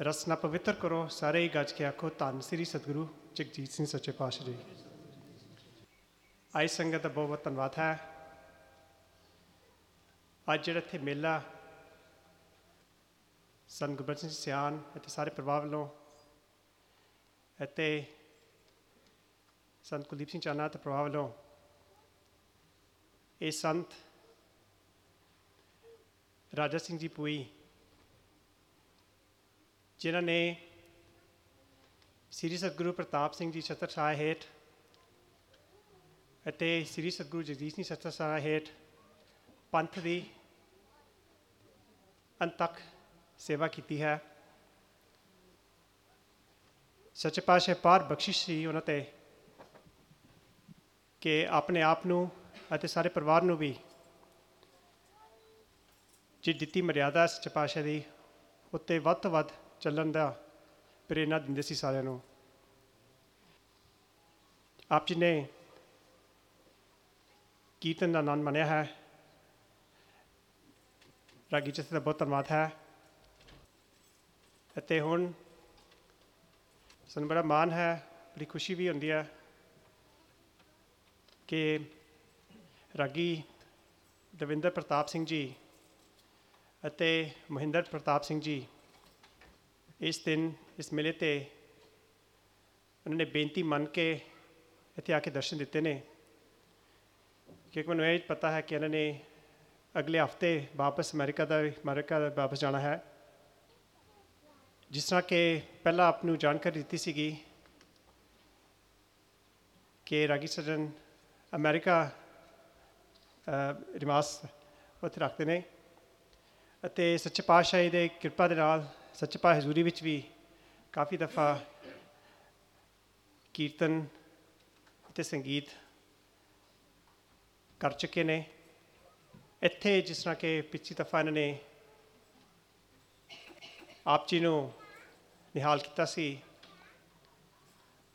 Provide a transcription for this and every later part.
ਰਸਨਾ ਪਵਿੱਤਰ ਕਰੋ, ਸਾਰੇ ਹੀ ਗੱਜ ਕੇ ਆਖੋ, ਧੰਨ ਸ੍ਰੀ ਸਤਿਗੁਰੂ ਜਗਜੀਤ ਸਿੰਘ ਸੱਚੇ ਪਾਤਸ਼ਾਹ ਜੀ। ਆਈ ਸੰਗਤ ਦਾ ਬਹੁਤ ਬਹੁਤ ਧੰਨਵਾਦ ਹੈ। ਅੱਜ ਜਿਹੜਾ ਇੱਥੇ ਮੇਲਾ ਸੰਤ ਗੁਰਬਚਨ ਸਿੰਘ ਸਿਆਨ ਅਤੇ ਸਾਰੇ ਪਰਿਵਾਰ ਵੱਲੋਂ ਅਤੇ ਸੰਤ ਕੁਲਦੀਪ ਸਿੰਘ ਚਾਨਾ ਤੇ ਪਰਿਵਾਰ ਵੱਲੋਂ ਇਹ ਸੰਤ ਰਾਜਾ ਸਿੰਘ ਜੀ ਪੂਈ ਜਿਨ੍ਹਾਂ ਨੇ ਸ੍ਰੀ ਸਤਿਗੁਰੂ ਪ੍ਰਤਾਪ ਸਿੰਘ ਜੀ ਛਤਰ ਛਾਇਆ ਹੇਠ ਅਤੇ ਸ੍ਰੀ ਸਤਿਗੁਰੂ ਜਗਦੀਸ਼ ਸਿੰਘ ਛਤਰ ਛਾਇਆ ਹੇਠ ਪੰਥ ਦੀ ਅੰਤਕ ਸੇਵਾ ਕੀਤੀ ਹੈ। ਸੱਚੇ ਪਾਤਸ਼ਾਹ ਪਾਰ ਬਖਸ਼ਿਸ਼ ਸੀ ਉਹਨਾਂ ਤੇ ਕਿ ਆਪਣੇ ਆਪ ਨੂੰ ਅਤੇ ਸਾਰੇ ਪਰਿਵਾਰ ਨੂੰ ਵੀ ਜੀ ਦਿੱਤੀ ਮਰਿਆਦਾ ਸੱਚੇ ਪਾਤਸ਼ਾਹ ਦੀ ਉੱਤੇ ਵੱਧ ਤੋਂ ਵੱਧ ਚੱਲਣ ਦਾ ਪ੍ਰੇਰਨਾ ਦਿੰਦੇ ਸੀ ਸਾਰਿਆਂ ਨੂੰ। ਆਪ ਜੀ ਨੇ ਕੀਰਤਨ ਦਾ ਆਨੰਦ ਮੰਨਿਆ ਹੈ। ਰਾਗੀ ਜੀ ਦਾ ਬਹੁਤ ਧੰਨਵਾਦ ਹੈ। ਅਤੇ ਹੁਣ ਸਾਨੂੰ ਬੜਾ ਮਾਣ ਹੈ, ਬੜੀ ਖੁਸ਼ੀ ਵੀ ਹੁੰਦੀ ਹੈ ਕਿ ਰਾਗੀ ਦਵਿੰਦਰ ਪ੍ਰਤਾਪ ਸਿੰਘ ਜੀ ਅਤੇ ਮਹਿੰਦਰ ਪ੍ਰਤਾਪ ਸਿੰਘ ਜੀ ਇਸ ਦਿਨ ਇਸ ਮੇਲੇ ਤੇ ਉਹਨਾਂ ਨੇ ਬੇਨਤੀ ਮੰਨ ਕੇ ਇੱਥੇ ਆ ਕੇ ਦਰਸ਼ਨ ਦਿੱਤੇ ਨੇ ਕਿਉਂਕਿ ਮੈਨੂੰ ਇਹ ਪਤਾ ਹੈ ਕਿ ਇਹਨਾਂ ਨੇ ਅਗਲੇ ਹਫ਼ਤੇ ਵਾਪਸ ਅਮਰੀਕਾ ਦਾ ਅਮਰੀਕਾ ਦਾ ਵਾਪਸ ਜਾਣਾ ਹੈ ਜਿਸ ਤਰ੍ਹਾਂ ਕਿ ਪਹਿਲਾਂ ਆਪ ਨੂੰ ਜਾਣਕਾਰੀ ਦਿੱਤੀ ਸੀਗੀ ਕਿ ਰਾਗੀ ਸਜਨ ਅਮਰੀਕਾ ਰਿਮਾਸ ਉੱਥੇ ਰੱਖਦੇ ਨੇ ਅਤੇ ਸੱਚੇ ਪਾਤਸ਼ਾਹੀ ਦੇ ਕਿਰਪਾ ਦੇ ਨਾਲ ਸੱਚੇ ਪਾਤਸ਼ਾਹ ਹਜ਼ੂਰੀ ਵਿੱਚ ਵੀ ਕਾਫੀ ਦਫਾ ਕੀਰਤਨ ਅਤੇ ਸੰਗੀਤ ਕਰ ਚੁੱਕੇ ਨੇ। ਇੱਥੇ ਜਿਸ ਤਰ੍ਹਾਂ ਕਿ ਪਿਛਲੀ ਦਫਾ ਇਹਨਾਂ ਨੇ ਆਪ ਜੀ ਨੂੰ ਨਿਹਾਲ ਕੀਤਾ ਸੀ,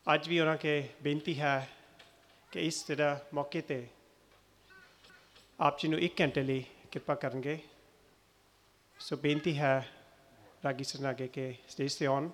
ਅੱਜ ਵੀ ਉਹਨਾਂ ਕੇ ਬੇਨਤੀ ਹੈ ਕਿ ਇਸ ਜਿਹੜਾ ਮੌਕੇ ਤੇ ਆਪ ਜੀ ਨੂੰ 1 ਘੰਟੇ ਲਈ ਕਿਰਪਾ ਕਰਨਗੇ। ਸੋ ਬੇਨਤੀ ਹੈ ਰਾਗੀ ਸਰਨਾਗੇ ਕੇ ਸਟੇਜ ਤੇ ਆਉਣ